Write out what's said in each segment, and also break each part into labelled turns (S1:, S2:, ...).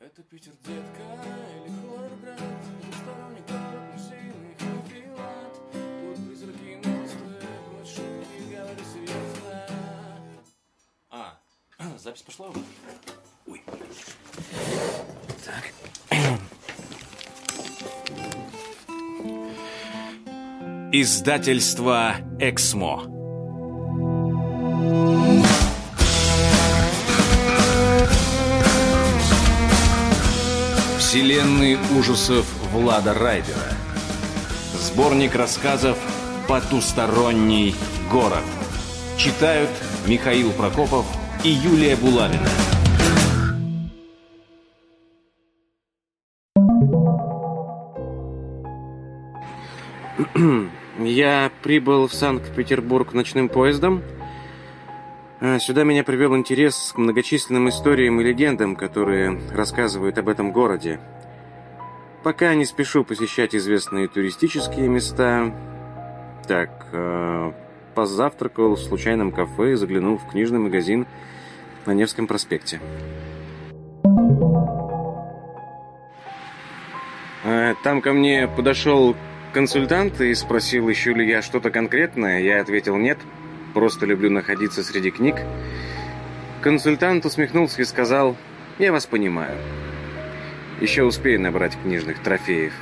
S1: Это Питер, детка, или Хорград Двусторонний город, сильных филат Тут призраки монстры, брось шутки, говори серьезно
S2: А, запись пошла уже? Ой. Так. Издательство «Эксмо». Вселенные ужасов Влада Райдера. Сборник рассказов «Потусторонний город». Читают Михаил Прокопов и Юлия Булавина.
S3: Я прибыл в Санкт-Петербург ночным поездом. А, Сюда меня привел интерес к многочисленным историям и легендам, которые рассказывают об этом городе. Пока не спешу посещать известные туристические места. Так, э, позавтракал в случайном кафе и заглянул в книжный магазин на Невском проспекте. Э, Там ко мне подошел консультант и спросил, ищу ли я что-то конкретное. Я ответил нет, просто люблю находиться среди книг. Консультант усмехнулся и сказал, я вас понимаю. Еще успею набрать книжных трофеев.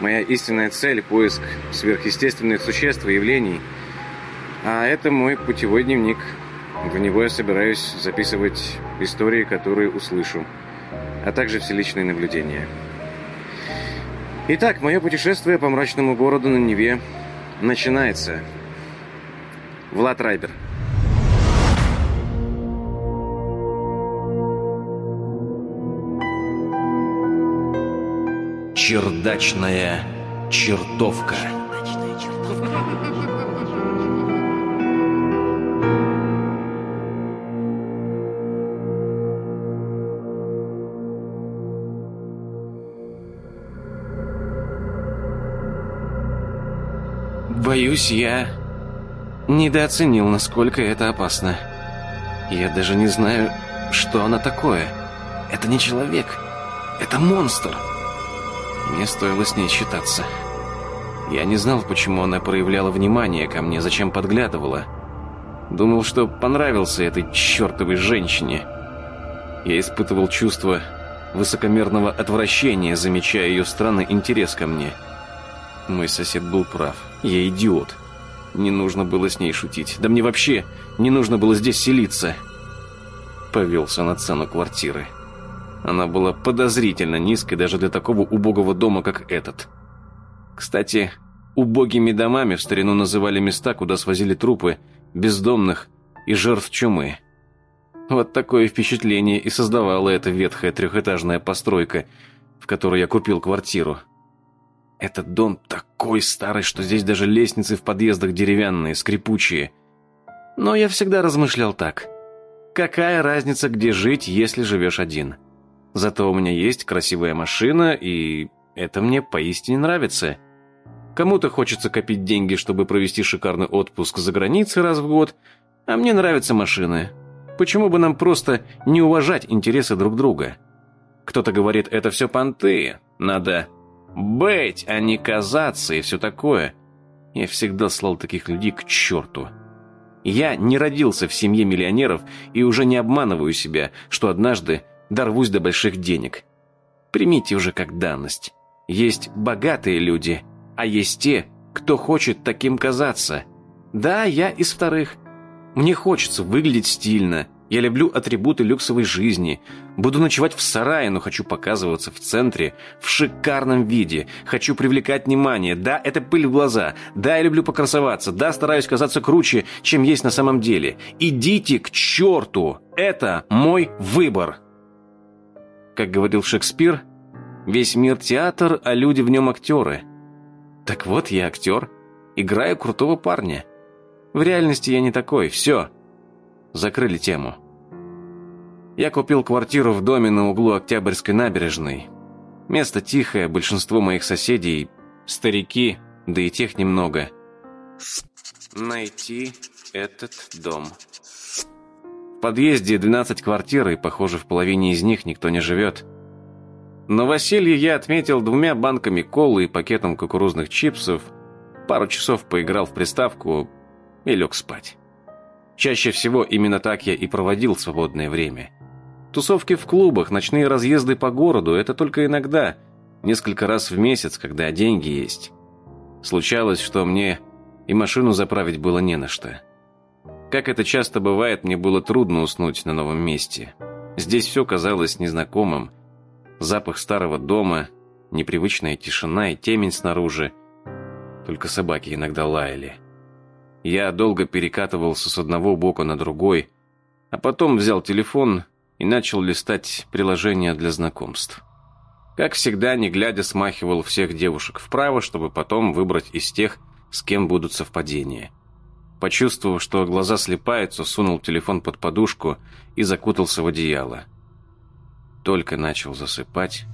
S3: Моя истинная цель – поиск сверхъестественных существ и явлений. А это мой путевой дневник. В него я собираюсь записывать истории, которые услышу, а также все личные наблюдения. Итак, мое путешествие по мрачному городу на Неве начинается. Влад Райбер.
S2: Чердачная чертовка.
S3: Боюсь, я недооценил, насколько это опасно. Я даже не знаю, что она такое. Это не человек. Это монстр. Мне стоило с ней считаться. Я не знал, почему она проявляла внимание ко мне, зачем подглядывала. Думал, что понравился этой чертовой женщине. Я испытывал чувство высокомерного отвращения, замечая ее странный интерес ко мне. Мой сосед был прав. Я идиот. Не нужно было с ней шутить. Да мне вообще не нужно было здесь селиться. Повелся на цену квартиры. Она была подозрительно низкой даже для такого убогого дома, как этот. Кстати, убогими домами в старину называли места, куда свозили трупы бездомных и жертв чумы. Вот такое впечатление и создавала эта ветхая трехэтажная постройка, в которой я купил квартиру. Этот дом такой старый, что здесь даже лестницы в подъездах деревянные, скрипучие. Но я всегда размышлял так. Какая разница, где жить, если живешь один? Зато у меня есть красивая машина, и это мне поистине нравится. Кому-то хочется копить деньги, чтобы провести шикарный отпуск за границей раз в год, а мне нравятся машины. Почему бы нам просто не уважать интересы друг друга? Кто-то говорит, это все понты, надо быть, а не казаться и все такое. Я всегда слал таких людей к черту. Я не родился в семье миллионеров и уже не обманываю себя, что однажды дорвусь до больших денег. Примите уже как данность. Есть богатые люди, а есть те, кто хочет таким казаться. Да, я из вторых. Мне хочется выглядеть стильно. Я люблю атрибуты люксовой жизни. Буду ночевать в сарае, но хочу показываться в центре в шикарном виде. Хочу привлекать внимание. Да, это пыль в глаза. Да, я люблю покрасоваться. Да, стараюсь казаться круче, чем есть на самом деле. Идите к черту. Это мой выбор. Как говорил Шекспир, весь мир театр, а люди в нем актеры. Так вот, я актер. Играю крутого парня. В реальности я не такой. Все. Закрыли тему. Я купил квартиру в доме на углу Октябрьской набережной. Место тихое, большинство моих соседей – старики, да и тех немного. Найти этот дом. В подъезде 12 квартир, и, похоже, в половине из них никто не живет. Новоселье я отметил двумя банками колы и пакетом кукурузных чипсов, пару часов поиграл в приставку и лег спать. Чаще всего именно так я и проводил свободное время. Тусовки в клубах, ночные разъезды по городу – это только иногда, несколько раз в месяц, когда деньги есть. Случалось, что мне и машину заправить было не на что. Как это часто бывает, мне было трудно уснуть на новом месте. Здесь все казалось незнакомым. Запах старого дома, непривычная тишина и темень снаружи. Только собаки иногда лаяли. Я долго перекатывался с одного бока на другой, а потом взял телефон и начал листать приложения для знакомств. Как всегда, не глядя, смахивал всех девушек вправо, чтобы потом выбрать из тех, с кем будут совпадения. Почувствовав, что глаза слепаются, сунул телефон под подушку и закутался в одеяло. Только начал засыпать,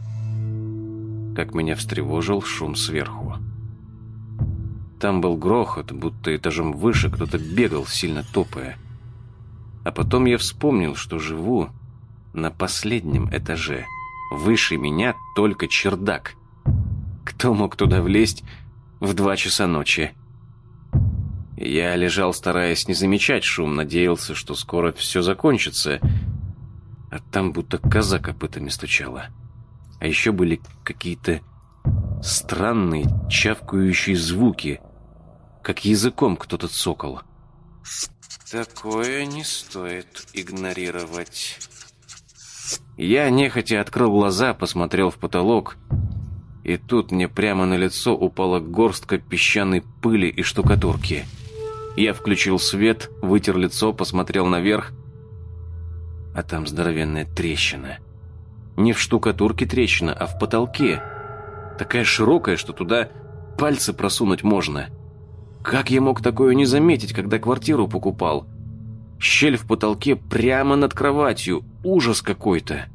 S3: как меня встревожил шум сверху. Там был грохот, будто этажом выше кто-то бегал, сильно топая. А потом я вспомнил, что живу на последнем этаже. Выше меня только чердак. Кто мог туда влезть в два часа ночи? Я лежал, стараясь не замечать шум, надеялся, что скоро все закончится. А там будто коза копытами стучала. А еще были какие-то странные чавкающие звуки, как языком кто-то цокал. Такое не стоит игнорировать. Я нехотя открыл глаза, посмотрел в потолок, и тут мне прямо на лицо упала горстка песчаной пыли и штукатурки — я включил свет, вытер лицо, посмотрел наверх, а там здоровенная трещина. Не в штукатурке трещина, а в потолке. Такая широкая, что туда пальцы просунуть можно. Как я мог такое не заметить, когда квартиру покупал? Щель в потолке прямо над кроватью. Ужас какой-то.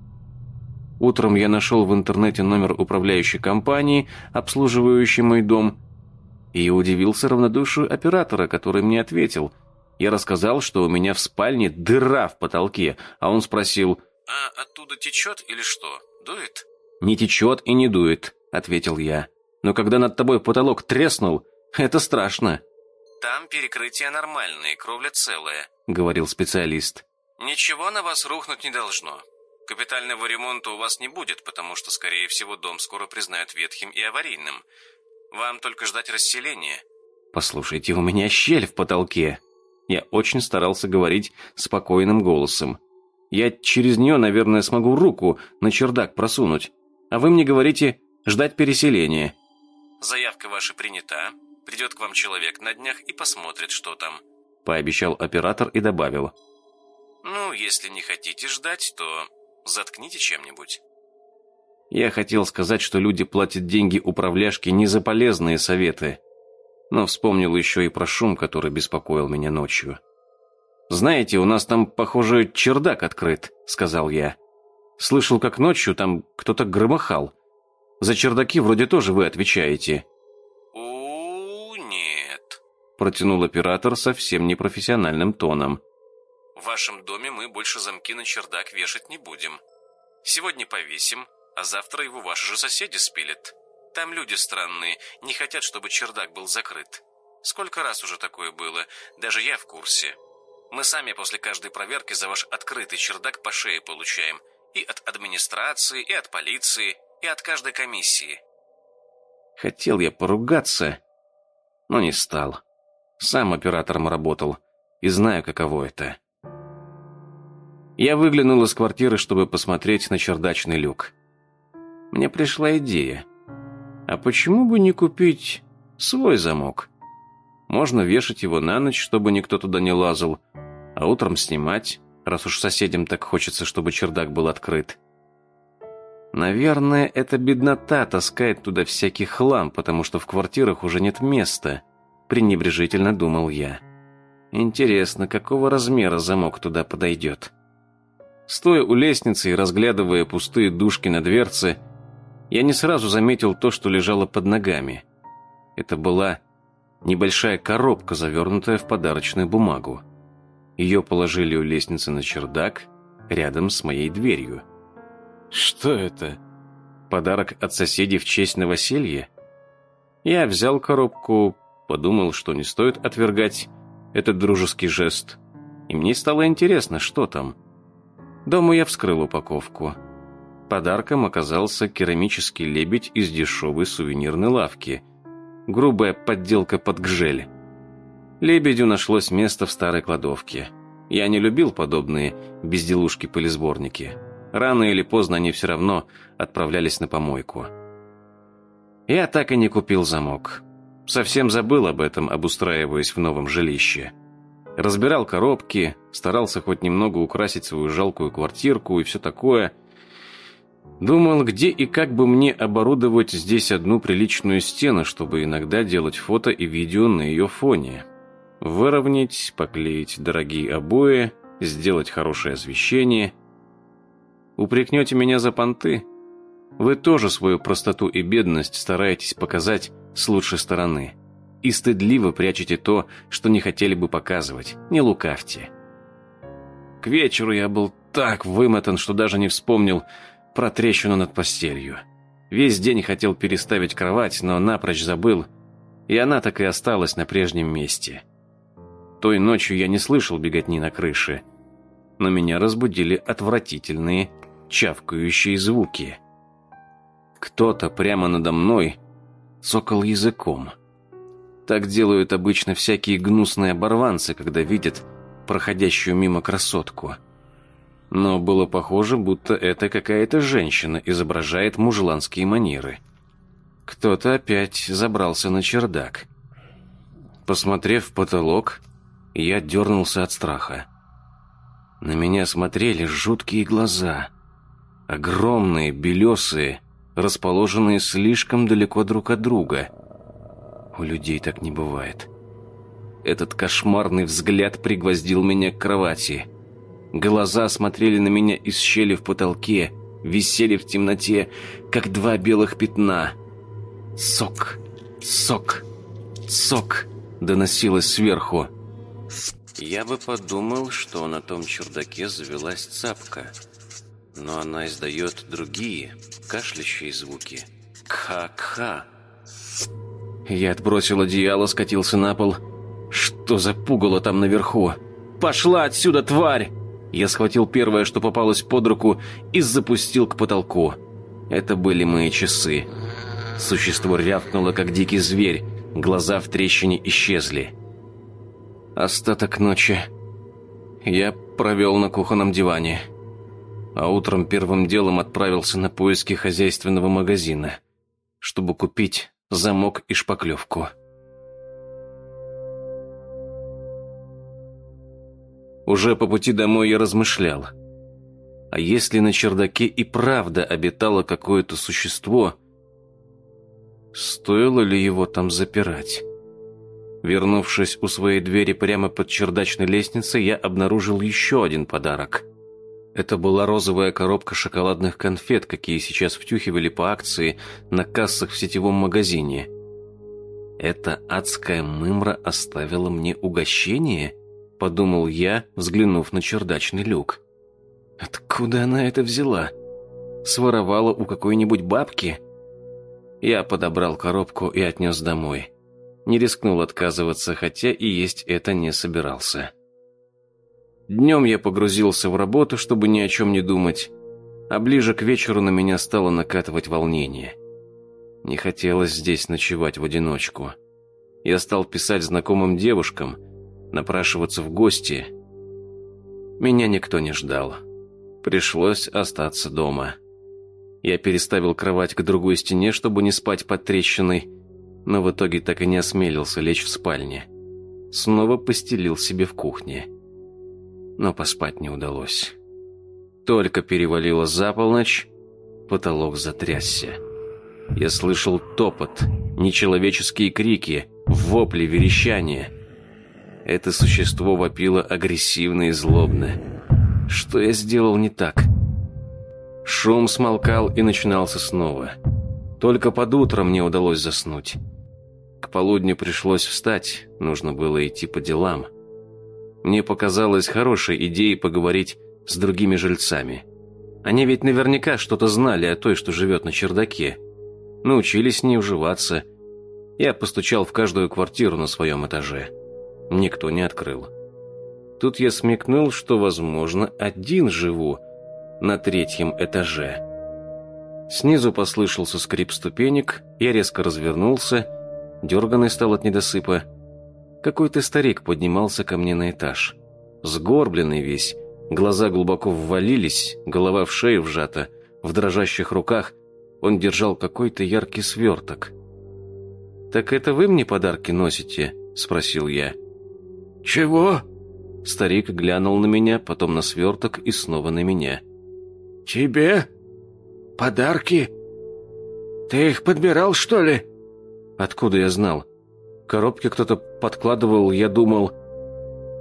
S3: Утром я нашел в интернете номер управляющей компании, обслуживающей мой дом, и удивился равнодушию оператора, который мне ответил. Я рассказал, что у меня в спальне дыра в потолке, а он спросил, «А оттуда течет или что? Дует?» «Не течет и не дует», — ответил я. «Но когда над тобой потолок треснул, это страшно». «Там перекрытие нормальное, кровля целая», — говорил специалист. «Ничего на вас рухнуть не должно. Капитального ремонта у вас не будет, потому что, скорее всего, дом скоро признают ветхим и аварийным. Вам только ждать расселения. Послушайте, у меня щель в потолке. Я очень старался говорить спокойным голосом. Я через нее, наверное, смогу руку на чердак просунуть. А вы мне говорите ждать переселения. Заявка ваша принята. Придет к вам человек на днях и посмотрит, что там. Пообещал оператор и добавил. Ну, если не хотите ждать, то заткните чем-нибудь. Я хотел сказать, что люди платят деньги управляшке не за полезные советы, но вспомнил еще и про шум, который беспокоил меня ночью. «Знаете, у нас там, похоже, чердак открыт», — сказал я. «Слышал, как ночью там кто-то громыхал. За чердаки вроде тоже вы отвечаете». Протянул оператор совсем непрофессиональным тоном. «В вашем доме мы больше замки на чердак вешать не будем. Сегодня повесим, а завтра его ваши же соседи спилят. Там люди странные, не хотят, чтобы чердак был закрыт. Сколько раз уже такое было, даже я в курсе. Мы сами после каждой проверки за ваш открытый чердак по шее получаем. И от администрации, и от полиции, и от каждой комиссии. Хотел я поругаться, но не стал. Сам оператором работал и знаю, каково это. Я выглянул из квартиры, чтобы посмотреть на чердачный люк мне пришла идея. А почему бы не купить свой замок? Можно вешать его на ночь, чтобы никто туда не лазал, а утром снимать, раз уж соседям так хочется, чтобы чердак был открыт. Наверное, это беднота таскает туда всякий хлам, потому что в квартирах уже нет места, пренебрежительно думал я. Интересно, какого размера замок туда подойдет? Стоя у лестницы и разглядывая пустые дужки на дверце, я не сразу заметил то, что лежало под ногами. Это была небольшая коробка, завернутая в подарочную бумагу. Ее положили у лестницы на чердак, рядом с моей дверью.
S2: Что это?
S3: Подарок от соседей в честь новоселья? Я взял коробку, подумал, что не стоит отвергать этот дружеский жест. И мне стало интересно, что там. Дома я вскрыл упаковку. Подарком оказался керамический лебедь из дешевой сувенирной лавки. Грубая подделка под гжель. Лебедю нашлось место в старой кладовке. Я не любил подобные безделушки-пылесборники. Рано или поздно они все равно отправлялись на помойку. Я так и не купил замок. Совсем забыл об этом, обустраиваясь в новом жилище. Разбирал коробки, старался хоть немного украсить свою жалкую квартирку и все такое. Думал, где и как бы мне оборудовать здесь одну приличную стену, чтобы иногда делать фото и видео на ее фоне. Выровнять, поклеить дорогие обои, сделать хорошее освещение. Упрекнете меня за понты? Вы тоже свою простоту и бедность стараетесь показать с лучшей стороны. И стыдливо прячете то, что не хотели бы показывать. Не лукавьте. К вечеру я был так вымотан, что даже не вспомнил про трещину над постелью. Весь день хотел переставить кровать, но напрочь забыл, и она так и осталась на прежнем месте. Той ночью я не слышал беготни на крыше, но меня разбудили отвратительные чавкающие звуки. Кто-то прямо надо мной цокал языком. Так делают обычно всякие гнусные оборванцы, когда видят проходящую мимо красотку. Но было похоже, будто это какая-то женщина изображает мужланские манеры. Кто-то опять забрался на чердак. Посмотрев в потолок, я дернулся от страха. На меня смотрели жуткие глаза. Огромные, белесые, расположенные слишком далеко друг от друга. У людей так не бывает. Этот кошмарный взгляд пригвоздил меня к кровати. Глаза смотрели на меня из щели в потолке, висели в темноте, как два белых пятна. «Сок! Сок! Сок!» доносилось сверху. Я бы подумал, что на том чердаке завелась цапка. Но она издает другие, кашлящие звуки. Кха-кха. Я отбросил одеяло, скатился на пол. Что за пугало там наверху? «Пошла отсюда, тварь!» Я схватил первое, что попалось под руку, и запустил к потолку. Это были мои часы. Существо рявкнуло, как дикий зверь. Глаза в трещине исчезли. Остаток ночи я провел на кухонном диване, а утром первым делом отправился на поиски хозяйственного магазина, чтобы купить замок и шпаклевку. Уже по пути домой я размышлял. А если на чердаке и правда обитало какое-то существо, стоило ли его там запирать? Вернувшись у своей двери прямо под чердачной лестницей, я обнаружил еще один подарок. Это была розовая коробка шоколадных конфет, какие сейчас втюхивали по акции на кассах в сетевом магазине. «Эта адская мымра оставила мне угощение?» – подумал я, взглянув на чердачный люк. «Откуда она это взяла? Своровала у какой-нибудь бабки?» Я подобрал коробку и отнес домой не рискнул отказываться, хотя и есть это не собирался. Днем я погрузился в работу, чтобы ни о чем не думать, а ближе к вечеру на меня стало накатывать волнение. Не хотелось здесь ночевать в одиночку. Я стал писать знакомым девушкам, напрашиваться в гости. Меня никто не ждал. Пришлось остаться дома. Я переставил кровать к другой стене, чтобы не спать под трещиной, но в итоге так и не осмелился лечь в спальне. Снова постелил себе в кухне. Но поспать не удалось. Только перевалило за полночь, потолок затрясся. Я слышал топот, нечеловеческие крики, вопли, верещания. Это существо вопило агрессивно и злобно. Что я сделал не так? Шум смолкал и начинался снова. Только под утро мне удалось заснуть. К полудню пришлось встать, нужно было идти по делам. Мне показалось хорошей идеей поговорить с другими жильцами. Они ведь наверняка что-то знали о той, что живет на чердаке. Научились с ней уживаться. Я постучал в каждую квартиру на своем этаже. Никто не открыл. Тут я смекнул, что, возможно, один живу на третьем этаже. Снизу послышался скрип ступенек, я резко развернулся, дерганный стал от недосыпа. Какой-то старик поднимался ко мне на этаж. Сгорбленный весь, глаза глубоко ввалились, голова в шею вжата, в дрожащих руках он держал какой-то яркий сверток. «Так это вы мне подарки носите?» – спросил я.
S4: «Чего?»
S3: Старик глянул на меня, потом на сверток и снова на меня.
S4: «Тебе? Подарки? Ты их подбирал, что ли?»
S3: «Откуда я знал? Коробки кто-то подкладывал, я думал...»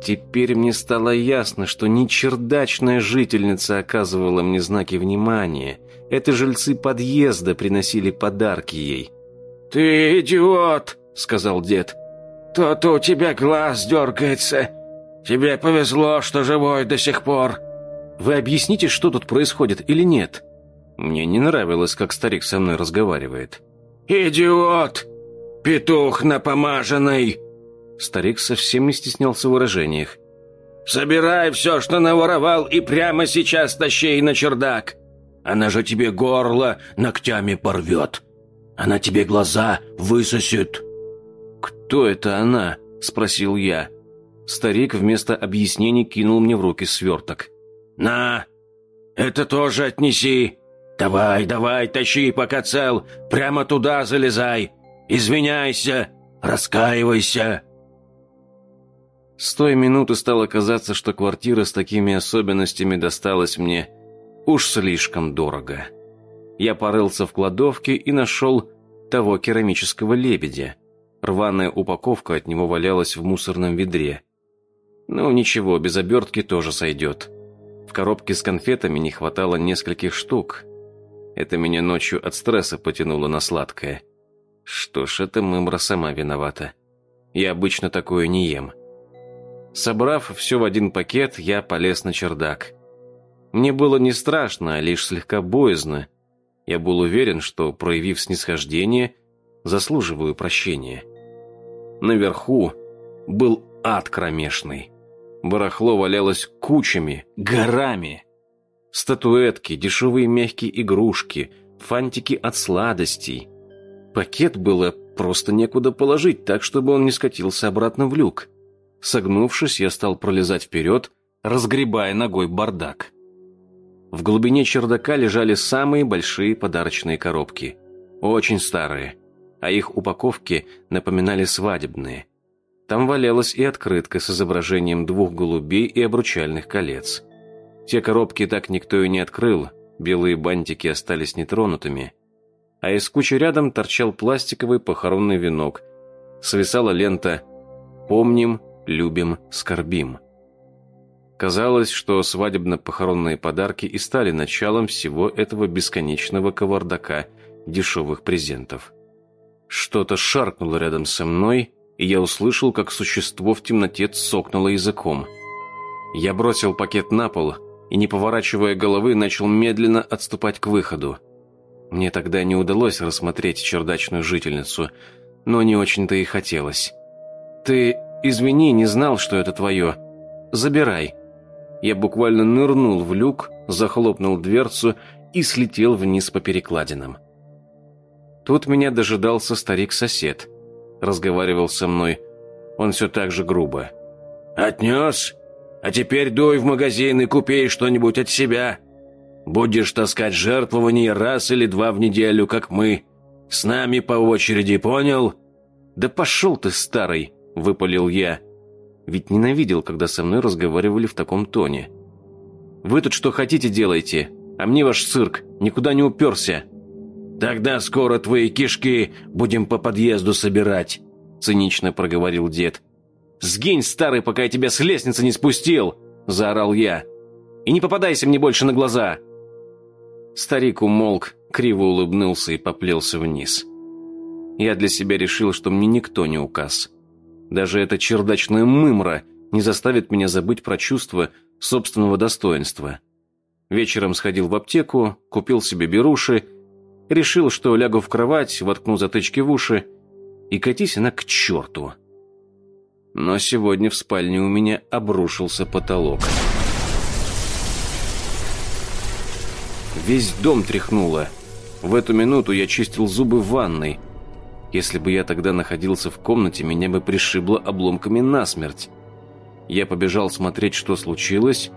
S3: Теперь мне стало ясно, что не чердачная жительница оказывала мне знаки внимания. Это жильцы подъезда приносили подарки ей.
S4: «Ты идиот!» — сказал дед. «То-то у тебя глаз дергается. Тебе повезло, что живой до сих пор».
S3: «Вы объясните, что тут происходит или нет?» Мне не нравилось, как старик со мной разговаривает.
S4: «Идиот! Петух напомаженный!»
S3: Старик совсем не стеснялся в выражениях.
S4: «Собирай все, что наворовал, и прямо сейчас тащи на чердак. Она же тебе горло ногтями порвет. Она тебе глаза высосет».
S3: «Кто это она?» – спросил я. Старик вместо объяснений кинул мне в руки сверток.
S4: «На, это тоже отнеси. Давай, давай, тащи, пока цел. Прямо туда залезай. Извиняйся, раскаивайся».
S3: С той минуты стало казаться, что квартира с такими особенностями досталась мне уж слишком дорого. Я порылся в кладовке и нашел того керамического лебедя. Рваная упаковка от него валялась в мусорном ведре. Ну ничего, без обертки тоже сойдет. В коробке с конфетами не хватало нескольких штук. Это меня ночью от стресса потянуло на сладкое. Что ж, это мымра сама виновата. Я обычно такое не ем. Собрав все в один пакет, я полез на чердак. Мне было не страшно, а лишь слегка боязно. Я был уверен, что, проявив снисхождение, заслуживаю прощения. Наверху был ад кромешный. Барахло валялось кучами, горами. Статуэтки, дешевые мягкие игрушки, фантики от сладостей. Пакет было просто некуда положить, так, чтобы он не скатился обратно в люк. Согнувшись, я стал пролезать вперед, разгребая ногой бардак. В глубине чердака лежали самые большие подарочные коробки. Очень старые, а их упаковки напоминали свадебные. Там валялась и открытка с изображением двух голубей и обручальных колец. Те коробки так никто и не открыл, белые бантики остались нетронутыми. А из кучи рядом торчал пластиковый похоронный венок. Свисала лента «Помним любим, скорбим». Казалось, что свадебно-похоронные подарки и стали началом всего этого бесконечного кавардака дешевых презентов. Что-то шаркнуло рядом со мной, и я услышал, как существо в темноте цокнуло языком. Я бросил пакет на пол и, не поворачивая головы, начал медленно отступать к выходу. Мне тогда не удалось рассмотреть чердачную жительницу, но не очень-то и хотелось. «Ты «Извини, не знал, что это твое. Забирай». Я буквально нырнул в люк, захлопнул дверцу и слетел вниз по перекладинам. Тут меня дожидался старик-сосед. Разговаривал со мной. Он все так же грубо.
S4: «Отнес? А теперь дуй в магазин и купи что-нибудь от себя. Будешь таскать жертвования раз или два в неделю, как мы. С нами по очереди, понял?»
S3: «Да пошел ты, старый!» – выпалил я. Ведь ненавидел, когда со мной разговаривали в таком тоне. «Вы тут что хотите делайте, а мне ваш цирк никуда не уперся».
S4: «Тогда скоро твои кишки будем по подъезду собирать», – цинично проговорил дед.
S3: «Сгинь, старый, пока я тебя с лестницы не спустил!» – заорал я. «И не попадайся мне больше на глаза!» Старик умолк, криво улыбнулся и поплелся вниз. Я для себя решил, что мне никто не указ. Даже эта чердачная мымра не заставит меня забыть про чувство собственного достоинства. Вечером сходил в аптеку, купил себе беруши, решил, что лягу в кровать, воткну затычки в уши, и катись она к черту. Но сегодня в спальне у меня обрушился потолок. Весь дом тряхнуло. В эту минуту я чистил зубы в ванной. Если бы я тогда находился в комнате, меня бы пришибло обломками насмерть. Я побежал смотреть, что случилось,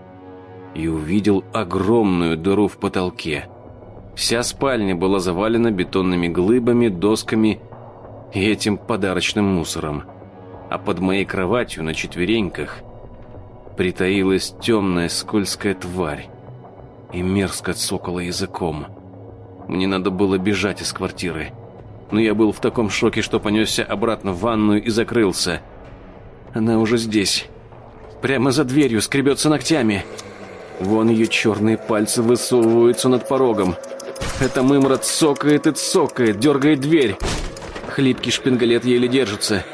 S3: и увидел огромную дыру в потолке. Вся спальня была завалена бетонными глыбами, досками и этим подарочным мусором. А под моей кроватью на четвереньках притаилась темная скользкая тварь и мерзко цокала языком. Мне надо было бежать из квартиры. Но я был в таком шоке, что понесся обратно в ванную и закрылся. Она уже здесь. Прямо за дверью скребется ногтями. Вон ее черные пальцы высовываются над порогом. Это мымрот цокает и цокает, дергает дверь. Хлипкий шпингалет еле держится.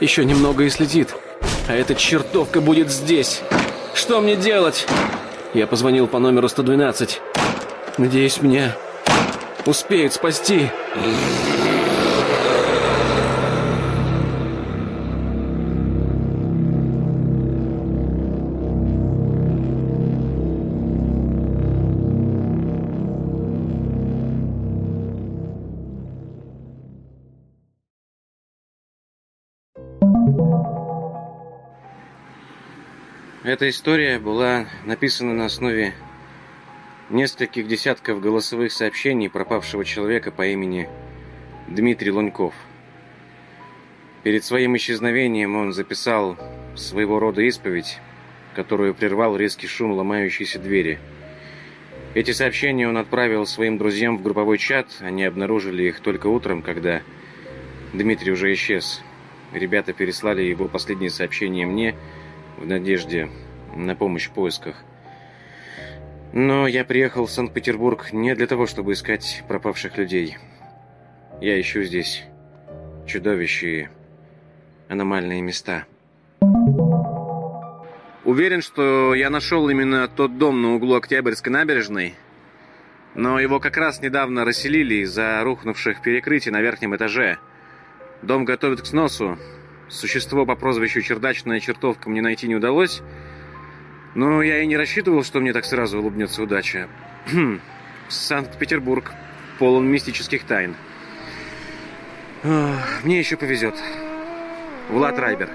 S3: Еще немного и слетит. А эта чертовка будет здесь. Что мне делать? Я позвонил по номеру 112. Надеюсь, меня успеют спасти. Эта история была написана на основе нескольких десятков голосовых сообщений пропавшего человека по имени Дмитрий Луньков. Перед своим исчезновением он записал своего рода исповедь, которую прервал резкий шум ломающейся двери. Эти сообщения он отправил своим друзьям в групповой чат, они обнаружили их только утром, когда Дмитрий уже исчез. Ребята переслали его последние сообщения мне – в надежде на помощь в поисках. Но я приехал в Санкт-Петербург не для того, чтобы искать пропавших людей. Я ищу здесь чудовища и аномальные места. Уверен, что я нашел именно тот дом на углу Октябрьской набережной, но его как раз недавно расселили из-за рухнувших перекрытий на верхнем этаже. Дом готовят к сносу, Существо по прозвищу Чердачная чертовка мне найти не удалось, но я и не рассчитывал, что мне так сразу улыбнется удача. Санкт-Петербург полон мистических тайн. Мне еще повезет. Влад Райбер.